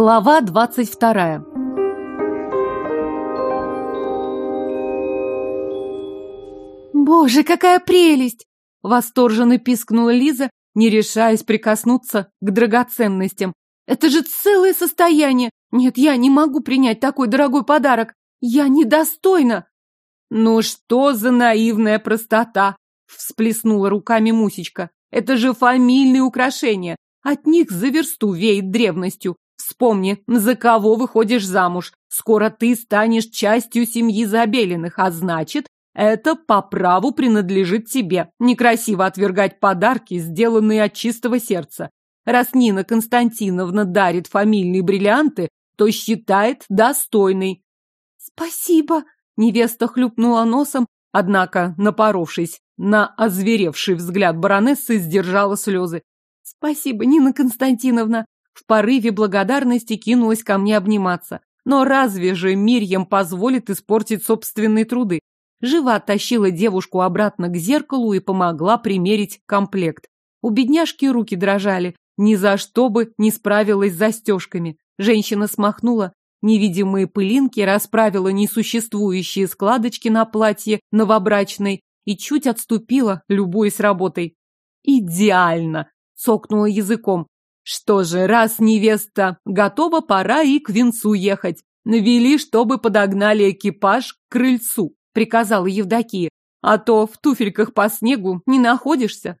Глава двадцать вторая. «Боже, какая прелесть!» — восторженно пискнула Лиза, не решаясь прикоснуться к драгоценностям. «Это же целое состояние! Нет, я не могу принять такой дорогой подарок! Я недостойна!» «Ну что за наивная простота!» — всплеснула руками Мусечка. «Это же фамильные украшения! От них за версту веет древностью. Вспомни, за кого выходишь замуж. Скоро ты станешь частью семьи Забелиных, а значит, это по праву принадлежит тебе. Некрасиво отвергать подарки, сделанные от чистого сердца. Раз Нина Константиновна дарит фамильные бриллианты, то считает достойной. Спасибо, невеста хлюпнула носом, однако, напоровшись на озверевший взгляд баронессы, сдержала слезы. Спасибо, Нина Константиновна. В порыве благодарности кинулась ко мне обниматься. Но разве же Мирьям позволит испортить собственные труды? Живо оттащила девушку обратно к зеркалу и помогла примерить комплект. У бедняжки руки дрожали, ни за что бы не справилась с застежками. Женщина смахнула невидимые пылинки, расправила несуществующие складочки на платье новобрачной и чуть отступила, любуясь работой. «Идеально!» — цокнула языком. «Что же, раз невеста готова, пора и к венцу ехать. Навели, чтобы подогнали экипаж к крыльцу приказала Евдокия, а то в туфельках по снегу не находишься.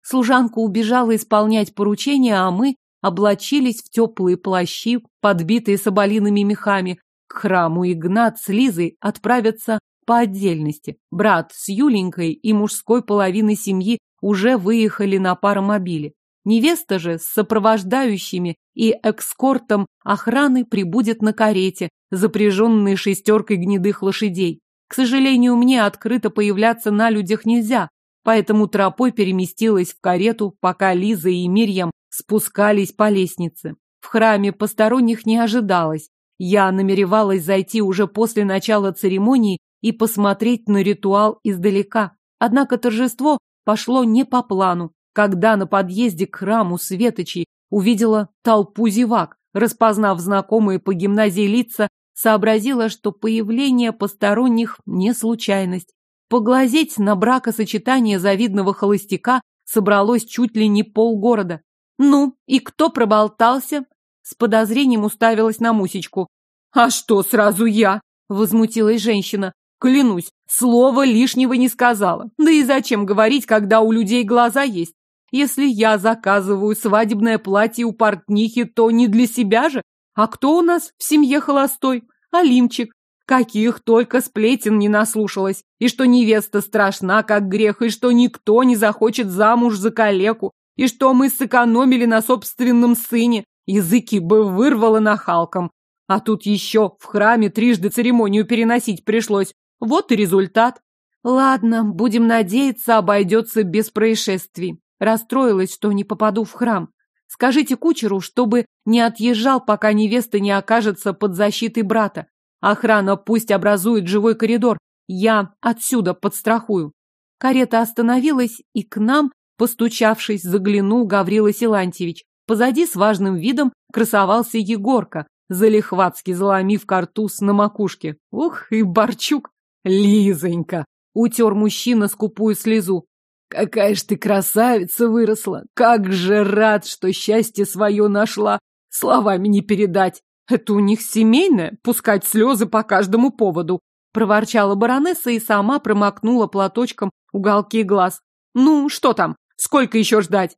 Служанка убежала исполнять поручения, а мы облачились в теплые плащи, подбитые соболиными мехами. К храму Игнат с Лизой отправятся по отдельности. Брат с Юленькой и мужской половиной семьи уже выехали на паромобиле. Невеста же с сопровождающими и экскортом охраны прибудет на карете, запряженной шестеркой гнедых лошадей. К сожалению, мне открыто появляться на людях нельзя, поэтому тропой переместилась в карету, пока Лиза и Мирьям спускались по лестнице. В храме посторонних не ожидалось. Я намеревалась зайти уже после начала церемонии и посмотреть на ритуал издалека. Однако торжество пошло не по плану. Когда на подъезде к храму Светочей увидела толпу зевак, распознав знакомые по гимназии лица, сообразила, что появление посторонних не случайность. Поглазеть на бракосочетание завидного холостяка собралось чуть ли не полгорода. «Ну, и кто проболтался?» С подозрением уставилась на Мусечку. «А что сразу я?» — возмутилась женщина. «Клянусь, слова лишнего не сказала. Да и зачем говорить, когда у людей глаза есть? Если я заказываю свадебное платье у портнихи, то не для себя же, а кто у нас в семье холостой? Алимчик. Каких только сплетен не наслушалась. И что невеста страшна, как грех, и что никто не захочет замуж за калеку, и что мы сэкономили на собственном сыне. Языки бы вырвало нахалком. А тут еще в храме трижды церемонию переносить пришлось. Вот и результат. Ладно, будем надеяться, обойдется без происшествий. Расстроилась, что не попаду в храм. Скажите кучеру, чтобы не отъезжал, пока невеста не окажется под защитой брата. Охрана пусть образует живой коридор. Я отсюда подстрахую. Карета остановилась, и к нам, постучавшись, заглянул Гаврила Силантьевич. Позади с важным видом красовался Егорка, залихватски заломив картуз на макушке. Ух, и Борчук! Лизонька! Утер мужчина скупую слезу. Какая ж ты красавица выросла! Как же рад, что счастье свое нашла! Словами не передать! Это у них семейное, пускать слезы по каждому поводу!» Проворчала баронесса и сама промокнула платочком уголки глаз. «Ну, что там? Сколько еще ждать?»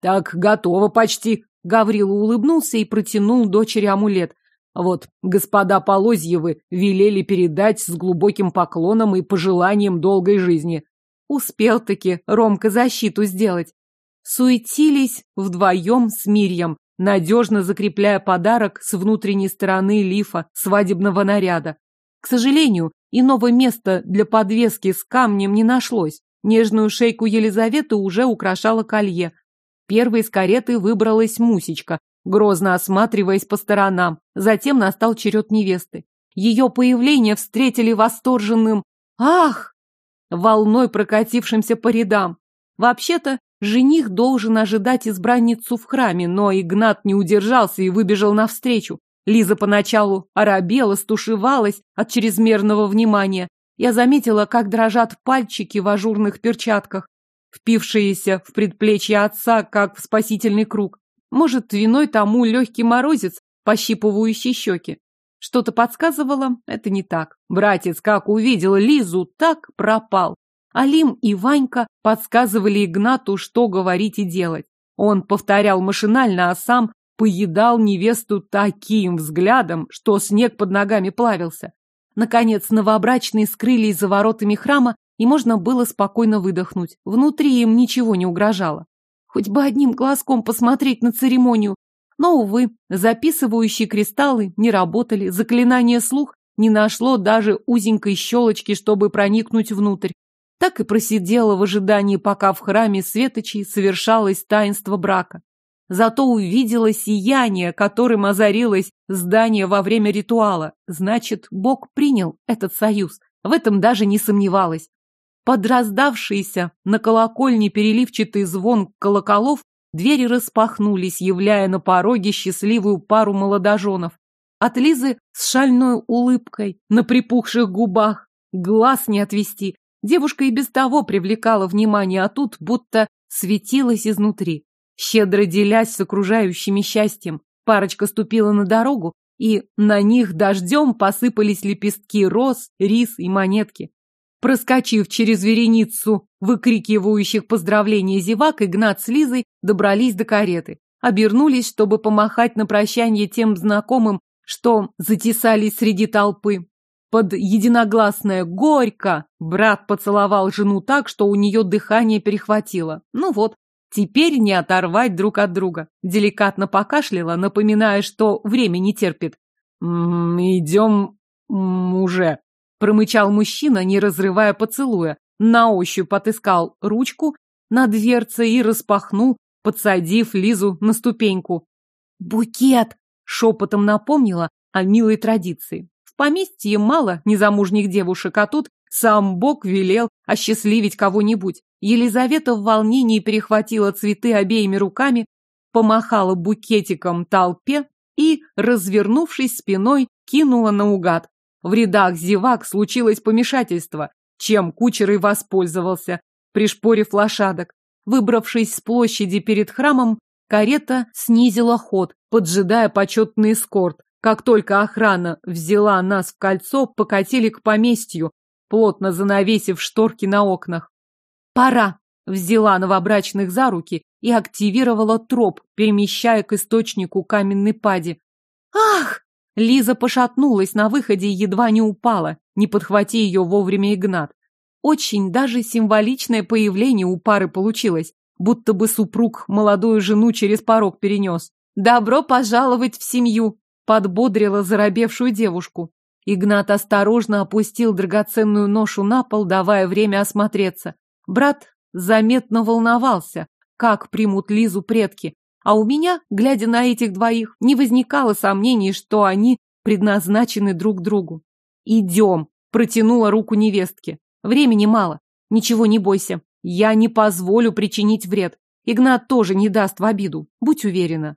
«Так, готово почти!» Гаврила улыбнулся и протянул дочери амулет. Вот, господа Полозьевы велели передать с глубоким поклоном и пожеланием долгой жизни. Успел-таки Ромка защиту сделать. Суетились вдвоем с Мирьем, надежно закрепляя подарок с внутренней стороны лифа свадебного наряда. К сожалению, иного места для подвески с камнем не нашлось. Нежную шейку Елизаветы уже украшала колье. Первой из кареты выбралась Мусечка, грозно осматриваясь по сторонам. Затем настал черед невесты. Ее появление встретили восторженным «Ах!» Волной прокатившимся по рядам. Вообще-то, Жених должен ожидать избранницу в храме, но Игнат не удержался и выбежал навстречу. Лиза поначалу оробела, стушевалась от чрезмерного внимания. Я заметила, как дрожат пальчики в ажурных перчатках, впившиеся в предплечье отца, как в спасительный круг. Может, виной тому легкий морозец, пощипывающий щеки. Что-то подсказывало, это не так. Братец, как увидел Лизу, так пропал. Алим и Ванька подсказывали Игнату, что говорить и делать. Он повторял машинально, а сам поедал невесту таким взглядом, что снег под ногами плавился. Наконец, новобрачные скрылись за воротами храма, и можно было спокойно выдохнуть. Внутри им ничего не угрожало. Хоть бы одним глазком посмотреть на церемонию. Но, увы, записывающие кристаллы не работали, заклинание слух не нашло даже узенькой щелочки, чтобы проникнуть внутрь. Так и просидела в ожидании, пока в храме Светочей совершалось таинство брака. Зато увидела сияние, которым озарилось здание во время ритуала. Значит, Бог принял этот союз. В этом даже не сомневалась. Под раздавшийся на колокольне переливчатый звон колоколов двери распахнулись, являя на пороге счастливую пару молодоженов. От Лизы с шальной улыбкой на припухших губах глаз не отвести. Девушка и без того привлекала внимание, а тут будто светилась изнутри. Щедро делясь с окружающими счастьем, парочка ступила на дорогу, и на них дождем посыпались лепестки роз, рис и монетки. Проскочив через вереницу выкрикивающих поздравления зевак, Игнат с Лизой добрались до кареты. Обернулись, чтобы помахать на прощание тем знакомым, что затесались среди толпы. Под единогласное «Горько!» брат поцеловал жену так, что у нее дыхание перехватило. Ну вот, теперь не оторвать друг от друга. Деликатно покашляла, напоминая, что время не терпит. «Идем уже», Промычал мужчина, не разрывая поцелуя. На ощупь отыскал ручку на дверце и распахнул, подсадив Лизу на ступеньку. «Букет!» — шепотом напомнила о милой традиции. В поместье мало незамужних девушек, а тут сам Бог велел осчастливить кого-нибудь. Елизавета в волнении перехватила цветы обеими руками, помахала букетиком толпе и, развернувшись спиной, кинула наугад. В рядах зевак случилось помешательство, чем кучер и воспользовался, пришпорив лошадок. Выбравшись с площади перед храмом, карета снизила ход, поджидая почетный эскорт. Как только охрана взяла нас в кольцо, покатили к поместью, плотно занавесив шторки на окнах. «Пора!» — взяла новобрачных за руки и активировала троп, перемещая к источнику каменной пади. «Ах!» Лиза пошатнулась на выходе и едва не упала, не подхвати ее вовремя Игнат. Очень даже символичное появление у пары получилось, будто бы супруг молодую жену через порог перенес. «Добро пожаловать в семью!» — подбодрила заробевшую девушку. Игнат осторожно опустил драгоценную ношу на пол, давая время осмотреться. Брат заметно волновался, как примут Лизу предки, а у меня, глядя на этих двоих, не возникало сомнений, что они предназначены друг другу. «Идем», — протянула руку невестке. «Времени мало. Ничего не бойся. Я не позволю причинить вред. Игнат тоже не даст в обиду. Будь уверена».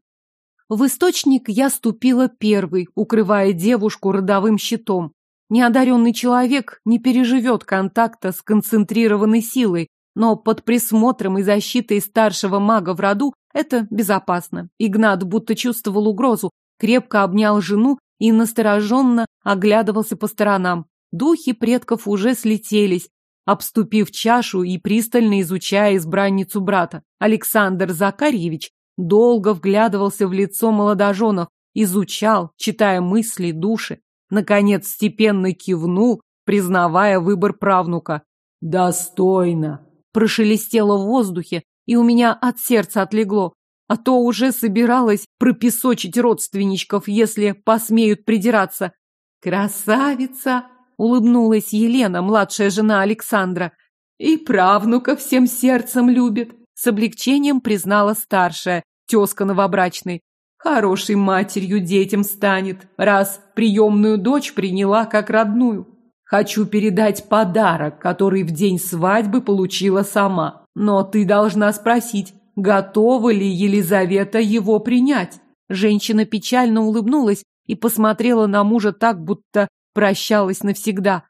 В источник я ступила первый, укрывая девушку родовым щитом. Неодаренный человек не переживет контакта с концентрированной силой, но под присмотром и защитой старшего мага в роду это безопасно. Игнат будто чувствовал угрозу, крепко обнял жену и настороженно оглядывался по сторонам. Духи предков уже слетелись, обступив чашу и пристально изучая избранницу брата. Александр Закарьевич долго вглядывался в лицо молодоженов, изучал, читая мысли, души. Наконец степенно кивнул, признавая выбор правнука. «Достойно!» Прошелестело в воздухе, и у меня от сердца отлегло, а то уже собиралась пропесочить родственничков, если посмеют придираться. «Красавица!» — улыбнулась Елена, младшая жена Александра. «И правнука всем сердцем любит!» — с облегчением признала старшая, тезка новобрачной. «Хорошей матерью детям станет, раз приемную дочь приняла как родную. Хочу передать подарок, который в день свадьбы получила сама. Но ты должна спросить, готова ли Елизавета его принять. Женщина печально улыбнулась и посмотрела на мужа так, будто прощалась навсегда.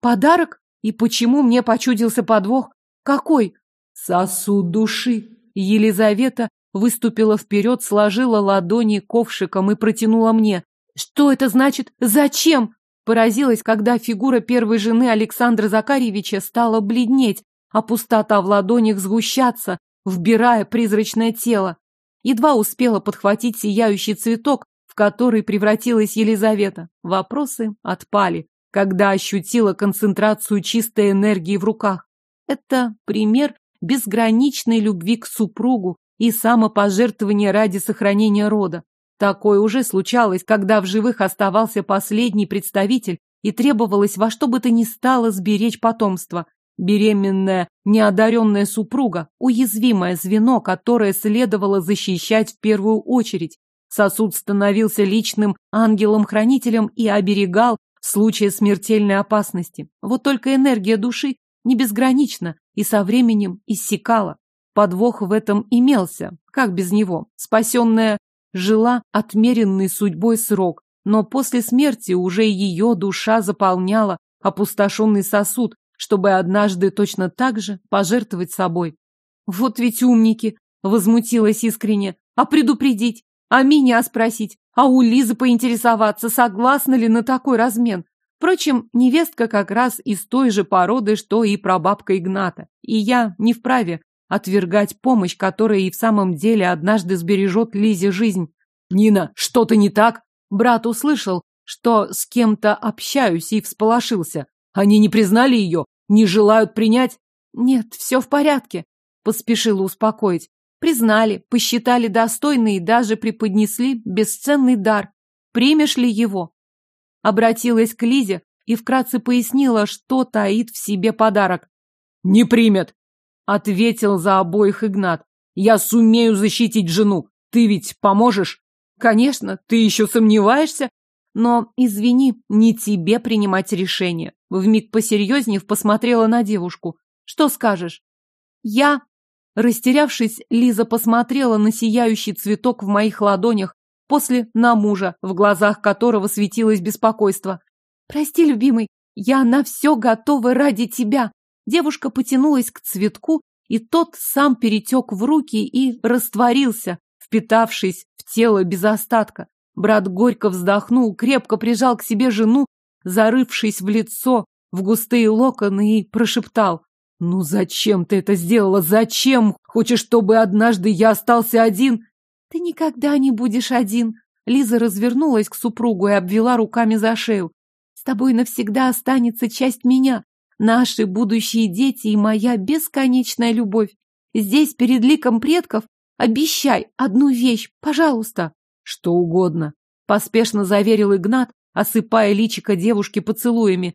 Подарок? И почему мне почудился подвох? Какой? Сосуд души. Елизавета выступила вперед, сложила ладони ковшиком и протянула мне. Что это значит? Зачем? Поразилась, когда фигура первой жены Александра Закарьевича стала бледнеть, а пустота в ладонях сгущаться, вбирая призрачное тело. Едва успела подхватить сияющий цветок, в который превратилась Елизавета. Вопросы отпали, когда ощутила концентрацию чистой энергии в руках. Это пример безграничной любви к супругу и самопожертвования ради сохранения рода. Такое уже случалось, когда в живых оставался последний представитель и требовалось во что бы то ни стало сберечь потомство. Беременная, неодаренная супруга – уязвимое звено, которое следовало защищать в первую очередь. Сосуд становился личным ангелом-хранителем и оберегал в случае смертельной опасности. Вот только энергия души не безгранична и со временем иссякала. Подвох в этом имелся, как без него. Спасенная жила отмеренный судьбой срок, но после смерти уже ее душа заполняла опустошенный сосуд, чтобы однажды точно так же пожертвовать собой. Вот ведь умники, возмутилась искренне, а предупредить? А меня спросить? А у Лизы поинтересоваться, согласна ли на такой размен? Впрочем, невестка как раз из той же породы, что и прабабка Игната. И я не вправе отвергать помощь, которая и в самом деле однажды сбережет Лизе жизнь. «Нина, что-то не так?» Брат услышал, что с кем-то общаюсь и всполошился. Они не признали ее? Не желают принять? Нет, все в порядке, поспешила успокоить. Признали, посчитали достойной и даже преподнесли бесценный дар. Примешь ли его? Обратилась к Лизе и вкратце пояснила, что таит в себе подарок. «Не примет!» — ответил за обоих Игнат. «Я сумею защитить жену. Ты ведь поможешь?» «Конечно, ты еще сомневаешься?» Но, извини, не тебе принимать решение. Вмиг посерьезнев посмотрела на девушку. Что скажешь? Я... Растерявшись, Лиза посмотрела на сияющий цветок в моих ладонях, после на мужа, в глазах которого светилось беспокойство. «Прости, любимый, я на все готова ради тебя!» Девушка потянулась к цветку, и тот сам перетек в руки и растворился, впитавшись в тело без остатка. Брат горько вздохнул, крепко прижал к себе жену, зарывшись в лицо, в густые локоны и прошептал. «Ну зачем ты это сделала? Зачем? Хочешь, чтобы однажды я остался один?» «Ты никогда не будешь один!» Лиза развернулась к супругу и обвела руками за шею. «С тобой навсегда останется часть меня, наши будущие дети и моя бесконечная любовь. Здесь, перед ликом предков, обещай одну вещь, пожалуйста!» «Что угодно», — поспешно заверил Игнат, осыпая личико девушки поцелуями.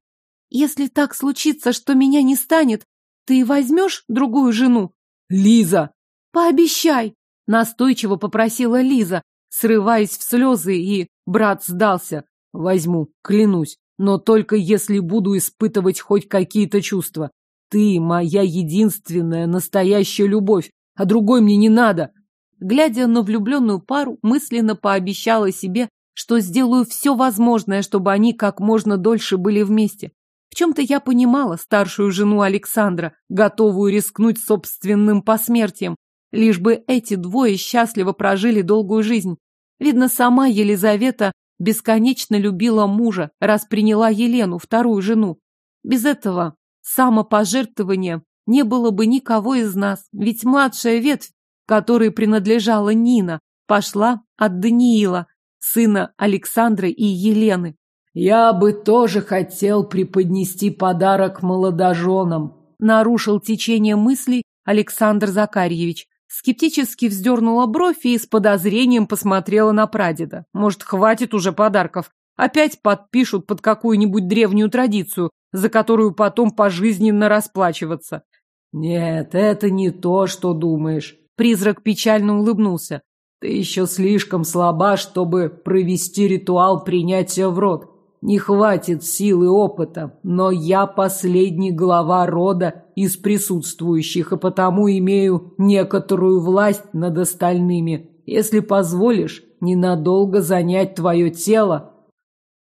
«Если так случится, что меня не станет, ты возьмешь другую жену?» «Лиза!» «Пообещай!» — настойчиво попросила Лиза, срываясь в слезы, и брат сдался. «Возьму, клянусь, но только если буду испытывать хоть какие-то чувства. Ты моя единственная настоящая любовь, а другой мне не надо!» Глядя на влюбленную пару, мысленно пообещала себе, что сделаю все возможное, чтобы они как можно дольше были вместе. В чем-то я понимала старшую жену Александра, готовую рискнуть собственным посмертием, лишь бы эти двое счастливо прожили долгую жизнь. Видно, сама Елизавета бесконечно любила мужа, раз приняла Елену, вторую жену. Без этого самопожертвования не было бы никого из нас, ведь младшая ветвь, которой принадлежала Нина, пошла от Даниила, сына Александра и Елены. «Я бы тоже хотел преподнести подарок молодоженам», нарушил течение мыслей Александр Закарьевич. Скептически вздернула бровь и с подозрением посмотрела на прадеда. Может, хватит уже подарков? Опять подпишут под какую-нибудь древнюю традицию, за которую потом пожизненно расплачиваться. Нет, это не то, что думаешь. Призрак печально улыбнулся. Ты еще слишком слаба, чтобы провести ритуал принятия в рот. не хватит силы опыта, но я последний глава рода из присутствующих, и потому имею некоторую власть над остальными. Если позволишь ненадолго занять твое тело...»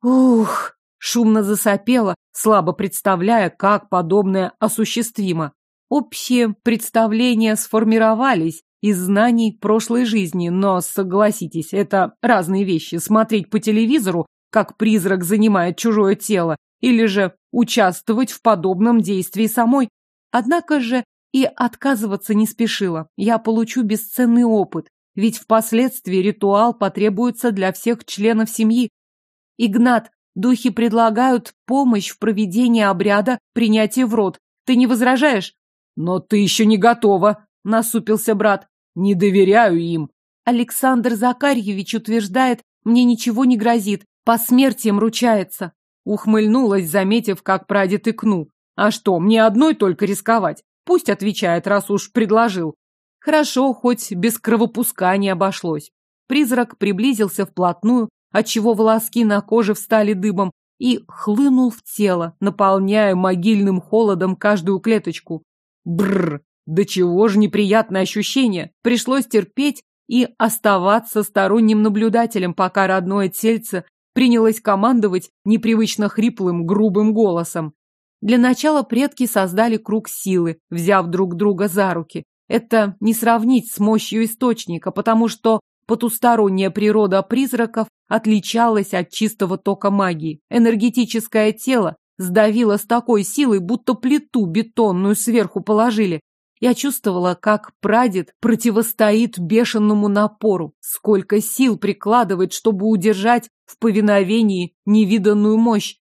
«Ух!» — шумно засопела, слабо представляя, как подобное осуществимо. Общие представления сформировались из знаний прошлой жизни, но, согласитесь, это разные вещи. Смотреть по телевизору, как призрак занимает чужое тело, или же участвовать в подобном действии самой. Однако же и отказываться не спешила. Я получу бесценный опыт, ведь впоследствии ритуал потребуется для всех членов семьи. Игнат, духи предлагают помощь в проведении обряда принятия в род. Ты не возражаешь? Но ты еще не готова, насупился брат. Не доверяю им. Александр Закарьевич утверждает, мне ничего не грозит, по смерти ручается. Ухмыльнулась, заметив, как прадед икнул. А что, мне одной только рисковать? Пусть отвечает, раз уж предложил. Хорошо, хоть без кровопускания обошлось. Призрак приблизился вплотную, отчего волоски на коже встали дыбом, и хлынул в тело, наполняя могильным холодом каждую клеточку. Бррр, да чего же неприятное ощущение. Пришлось терпеть и оставаться сторонним наблюдателем, пока родное тельце принялось командовать непривычно хриплым, грубым голосом. Для начала предки создали круг силы, взяв друг друга за руки. Это не сравнить с мощью источника, потому что потусторонняя природа призраков отличалась от чистого тока магии. Энергетическое тело сдавило с такой силой, будто плиту бетонную сверху положили. Я чувствовала, как прадед противостоит бешеному напору, сколько сил прикладывает, чтобы удержать в повиновении невиданную мощь.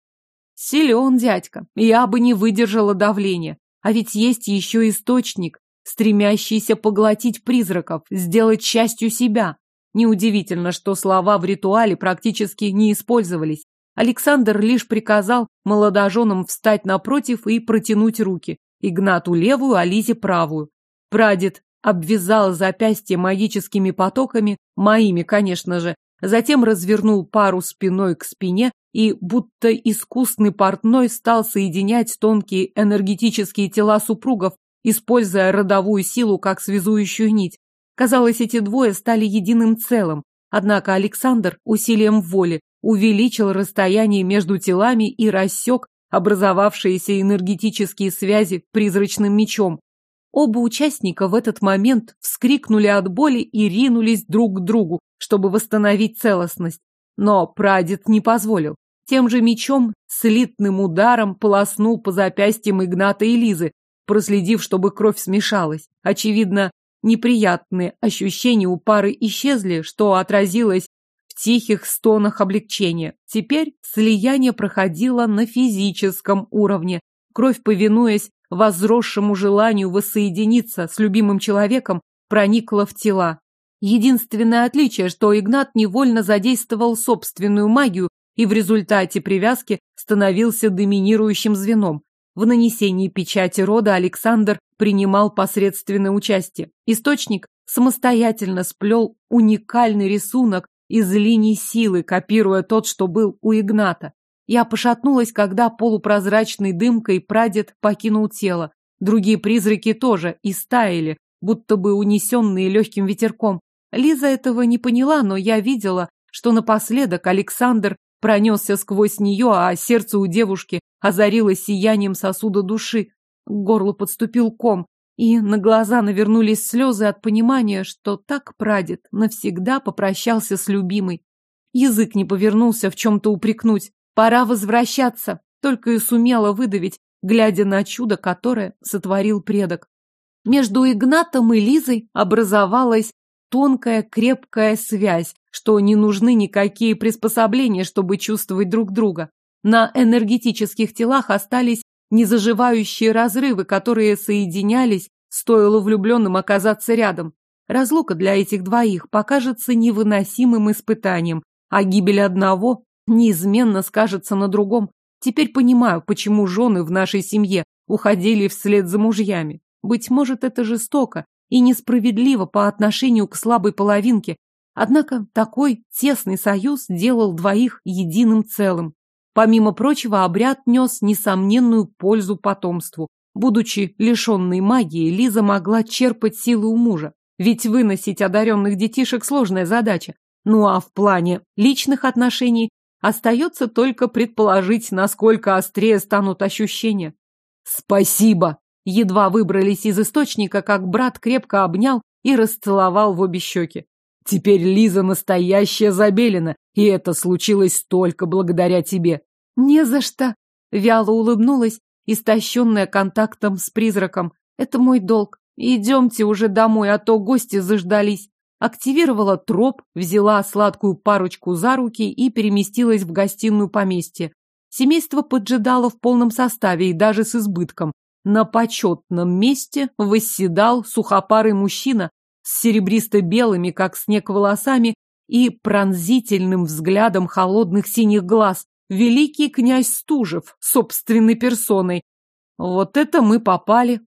Силен дядька, я бы не выдержала давления. А ведь есть еще источник, стремящийся поглотить призраков, сделать частью себя. Неудивительно, что слова в ритуале практически не использовались. Александр лишь приказал молодоженам встать напротив и протянуть руки. Игнату левую, а Лизе правую. Прадед обвязал запястье магическими потоками, моими, конечно же, затем развернул пару спиной к спине и, будто искусный портной, стал соединять тонкие энергетические тела супругов, используя родовую силу как связующую нить. Казалось, эти двое стали единым целым, однако Александр усилием воли увеличил расстояние между телами и рассек образовавшиеся энергетические связи призрачным мечом. Оба участника в этот момент вскрикнули от боли и ринулись друг к другу, чтобы восстановить целостность. Но прадед не позволил. Тем же мечом, слитным ударом, полоснул по запястьям Игната и Лизы, проследив, чтобы кровь смешалась. Очевидно, неприятные ощущения у пары исчезли, что отразилось тихих стонах облегчения. Теперь слияние проходило на физическом уровне. Кровь, повинуясь возросшему желанию воссоединиться с любимым человеком, проникла в тела. Единственное отличие, что Игнат невольно задействовал собственную магию и в результате привязки становился доминирующим звеном. В нанесении печати рода Александр принимал посредственное участие. Источник самостоятельно сплел уникальный рисунок из линий силы, копируя тот, что был у Игната. Я пошатнулась, когда полупрозрачной дымкой прадед покинул тело. Другие призраки тоже истаяли, будто бы унесенные легким ветерком. Лиза этого не поняла, но я видела, что напоследок Александр пронесся сквозь нее, а сердце у девушки озарилось сиянием сосуда души. К горлу подступил ком и на глаза навернулись слезы от понимания, что так прадед навсегда попрощался с любимой. Язык не повернулся в чем-то упрекнуть. Пора возвращаться, только и сумела выдавить, глядя на чудо, которое сотворил предок. Между Игнатом и Лизой образовалась тонкая крепкая связь, что не нужны никакие приспособления, чтобы чувствовать друг друга. На энергетических телах остались незаживающие разрывы, которые соединялись, стоило влюбленным оказаться рядом. Разлука для этих двоих покажется невыносимым испытанием, а гибель одного неизменно скажется на другом. Теперь понимаю, почему жены в нашей семье уходили вслед за мужьями. Быть может, это жестоко и несправедливо по отношению к слабой половинке, однако такой тесный союз делал двоих единым целым. Помимо прочего, обряд нес несомненную пользу потомству. Будучи лишенной магии, Лиза могла черпать силы у мужа. Ведь выносить одаренных детишек сложная задача. Ну а в плане личных отношений остается только предположить, насколько острее станут ощущения. «Спасибо!» Едва выбрались из источника, как брат крепко обнял и расцеловал в обе щеки. «Теперь Лиза настоящая Забелина, и это случилось только благодаря тебе». «Не за что!» Вяло улыбнулась, истощенная контактом с призраком. «Это мой долг. Идемте уже домой, а то гости заждались». Активировала троп, взяла сладкую парочку за руки и переместилась в гостиную поместья. Семейство поджидало в полном составе и даже с избытком. На почетном месте восседал сухопарый мужчина с серебристо-белыми, как снег, волосами и пронзительным взглядом холодных синих глаз. Великий князь Стужев, собственной персоной. Вот это мы попали.